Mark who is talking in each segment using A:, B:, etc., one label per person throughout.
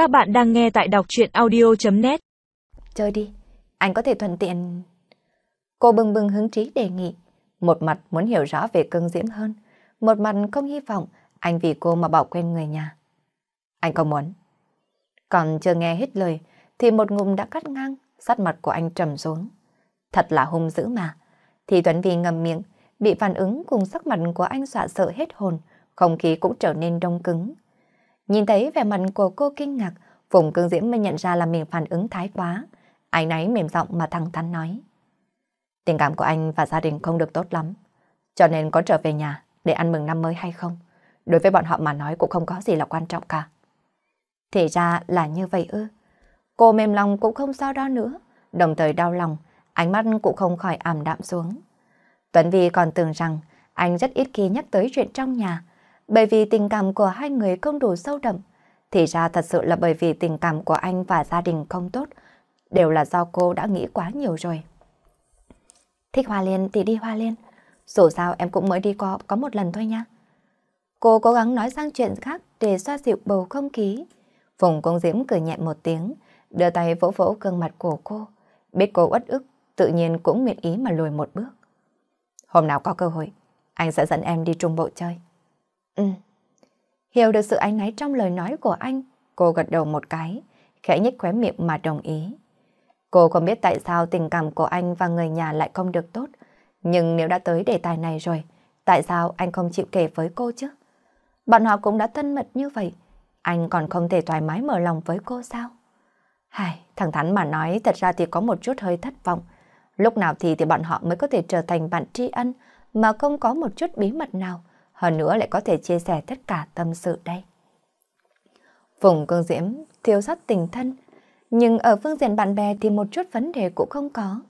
A: Các bạn đang nghe tại đọc chuyện audio.net
B: Chơi đi, anh có thể thuận tiện... Cô bừng bừng hứng trí đề nghị, một mặt muốn hiểu rõ về cưng diễm hơn, một mặt không hy vọng anh vì cô mà bỏ quên người nhà. Anh không muốn. Còn chưa nghe hết lời, thì một ngụm đã cắt ngang, sát mặt của anh trầm xuống. Thật là hung dữ mà. Thì Tuấn vi ngầm miệng, bị phản ứng cùng sắc mặt của anh dọa sợ hết hồn, không khí cũng trở nên đông cứng. Nhìn thấy vẻ mặt của cô kinh ngạc, Phùng Cương Diễm mới nhận ra là mình phản ứng thái quá. Anh ấy mềm giọng mà thẳng thắn nói. Tình cảm của anh và gia đình không được tốt lắm. Cho nên có trở về nhà để ăn mừng năm mới hay không? Đối với bọn họ mà nói cũng không có gì là quan trọng cả. Thì ra là như vậy ư. Cô mềm lòng cũng không sao đó nữa. Đồng thời đau lòng, ánh mắt cũng không khỏi ảm đạm xuống. Tuấn Vi còn tưởng rằng anh rất ít khi nhắc tới chuyện trong nhà, bởi vì tình cảm của hai người không đủ sâu đậm. Thì ra thật sự là bởi vì tình cảm của anh và gia đình không tốt, đều là do cô đã nghĩ quá nhiều rồi. Thích Hoa Liên thì đi Hoa Liên, dù sao em cũng mới đi có, có một lần thôi nha. Cô cố gắng nói sang chuyện khác để xoa dịu bầu không khí. Phùng công diễm cười nhẹ một tiếng, đưa tay vỗ vỗ gương mặt của cô. Biết cô uất ức, tự nhiên cũng nguyện ý mà lùi một bước. Hôm nào có cơ hội, anh sẽ dẫn em đi trung bộ chơi. Ừ. Hiểu được sự ánh náy trong lời nói của anh, cô gật đầu một cái, khẽ nhếch khóe miệng mà đồng ý. Cô không biết tại sao tình cảm của anh và người nhà lại không được tốt, nhưng nếu đã tới đề tài này rồi, tại sao anh không chịu kể với cô chứ? Bọn họ cũng đã thân mật như vậy, anh còn không thể thoải mái mở lòng với cô sao? Hài, thẳng thắn mà nói thật ra thì có một chút hơi thất vọng. Lúc nào thì thì bọn họ mới có thể trở thành bạn tri ân mà không có một chút bí mật nào hơn nữa lại có thể chia sẻ tất cả tâm sự đây. Phùng Cương Diễm thiếu sót tình thân, nhưng ở phương diện bạn bè thì một chút vấn đề cũng không có.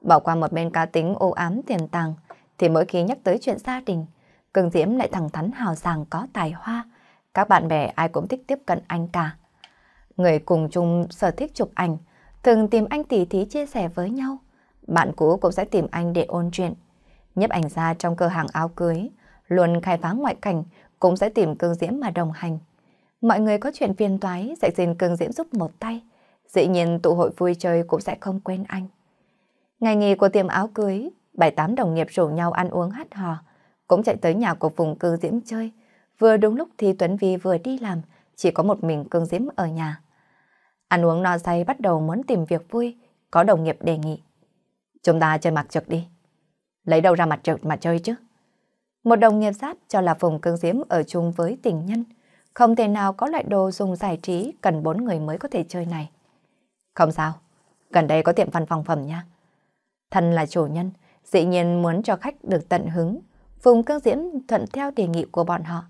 B: Bỏ qua một bên cá tính ô ám tiền tàng, thì mỗi khi nhắc tới chuyện gia đình, Cương Diễm lại thẳng thắn hào sảng có tài hoa. Các bạn bè ai cũng thích tiếp cận anh cả. Người cùng chung sở thích chụp ảnh, thường tìm anh tỉ thí chia sẻ với nhau. Bạn cũ cũng sẽ tìm anh để ôn chuyện. Nhấp ảnh ra trong cửa hàng áo cưới, luôn khai phá ngoại cảnh, cũng sẽ tìm cương diễm mà đồng hành. Mọi người có chuyện phiền toái sẽ xin cương diễm giúp một tay. Dĩ nhiên tụ hội vui chơi cũng sẽ không quên anh. Ngày nghỉ của tiệm áo cưới, bảy tám đồng nghiệp rủ nhau ăn uống hát hò, cũng chạy tới nhà của vùng cương diễm chơi. Vừa đúng lúc thì Tuấn Vi vừa đi làm, chỉ có một mình cương diễm ở nhà. Ăn uống no say bắt đầu muốn tìm việc vui, có đồng nghiệp đề nghị. Chúng ta chơi mặt trượt đi. Lấy đâu ra mặt trượt mà chơi chứ? Một đồng nghiệp giáp cho là Phùng Cương Diễm ở chung với tình nhân. Không thể nào có loại đồ dùng giải trí cần bốn người mới có thể chơi này. Không sao, gần đây có tiệm văn phòng phẩm nha. Thân là chủ nhân, dĩ nhiên muốn cho khách được tận hứng. Phùng Cương Diễm thuận theo đề nghị của bọn họ.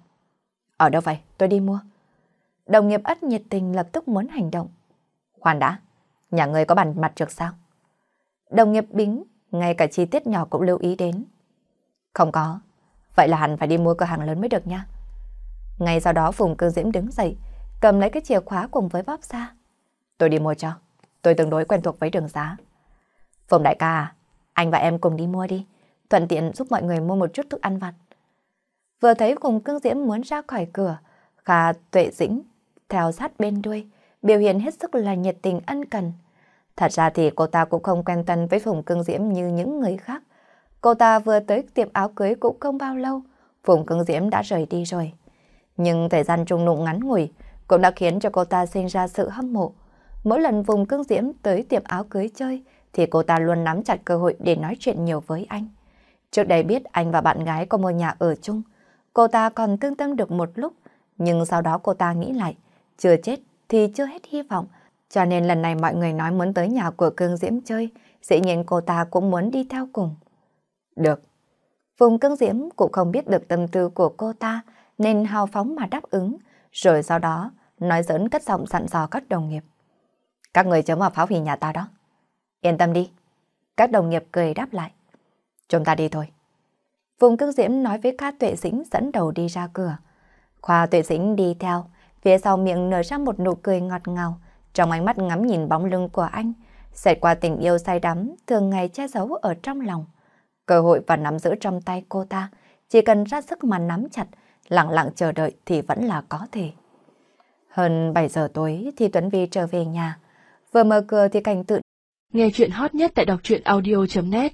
B: Ở đâu vậy? Tôi đi mua. Đồng nghiệp ất nhiệt tình lập tức muốn hành động. Khoan đã, nhà người có bàn mặt trượt sao? Đồng nghiệp bính, ngay cả chi tiết nhỏ cũng lưu ý đến. Không có, vậy là hẳn phải đi mua cửa hàng lớn mới được nha. Ngay sau đó Phùng Cương Diễm đứng dậy, cầm lấy cái chìa khóa cùng với bóp ra. Tôi đi mua cho, tôi tương đối quen thuộc với đường giá. Phùng đại ca à, anh và em cùng đi mua đi, thuận tiện giúp mọi người mua một chút thức ăn vặt. Vừa thấy Phùng Cương Diễm muốn ra khỏi cửa, Kha Tuệ Dĩnh theo sát bên đuôi, biểu hiện hết sức là nhiệt tình ân cần. Thật ra thì cô ta cũng không quen tân với Phùng Cương Diễm như những người khác. Cô ta vừa tới tiệm áo cưới cũng không bao lâu, Phùng Cương Diễm đã rời đi rồi. Nhưng thời gian trung nụng ngắn ngủi cũng đã khiến cho cô ta sinh ra sự hâm mộ. Mỗi lần Phùng Cương Diễm tới tiệm áo cưới chơi thì cô ta luôn nắm chặt cơ hội để nói chuyện nhiều với anh. Trước đây biết anh và bạn gái có một nhà ở chung, cô ta còn tương tâm được một lúc, nhưng sau đó cô ta nghĩ lại, chưa chết thì chưa hết hy vọng, cho nên lần này mọi người nói muốn tới nhà của Cương Diễm chơi, dĩ nhiên cô ta cũng muốn đi theo cùng. Được. Phùng Cương Diễm cũng không biết được tâm tư của cô ta, nên hào phóng mà đáp ứng, rồi sau đó nói giỡn cất giọng dặn dò các đồng nghiệp. Các người chớ mà phá hủy nhà ta đó. Yên tâm đi. Các đồng nghiệp cười đáp lại. Chúng ta đi thôi. Phùng Cương Diễm nói với Kha Tuệ Dĩnh dẫn đầu đi ra cửa. Khoa Tuệ Dĩnh đi theo, phía sau miệng nở ra một nụ cười ngọt ngào, trong ánh mắt ngắm nhìn bóng lưng của anh, xẹt qua tình yêu say đắm thường ngày che giấu ở trong lòng. Cơ hội và nắm giữ trong tay cô ta, chỉ cần ra sức mà nắm chặt, lặng lặng chờ đợi thì vẫn là có thể. Hơn 7 giờ tối thì Tuấn Vi trở về nhà. Vừa mở cửa thì cảnh tự
A: Nghe chuyện hot nhất tại đọc truyện audio.net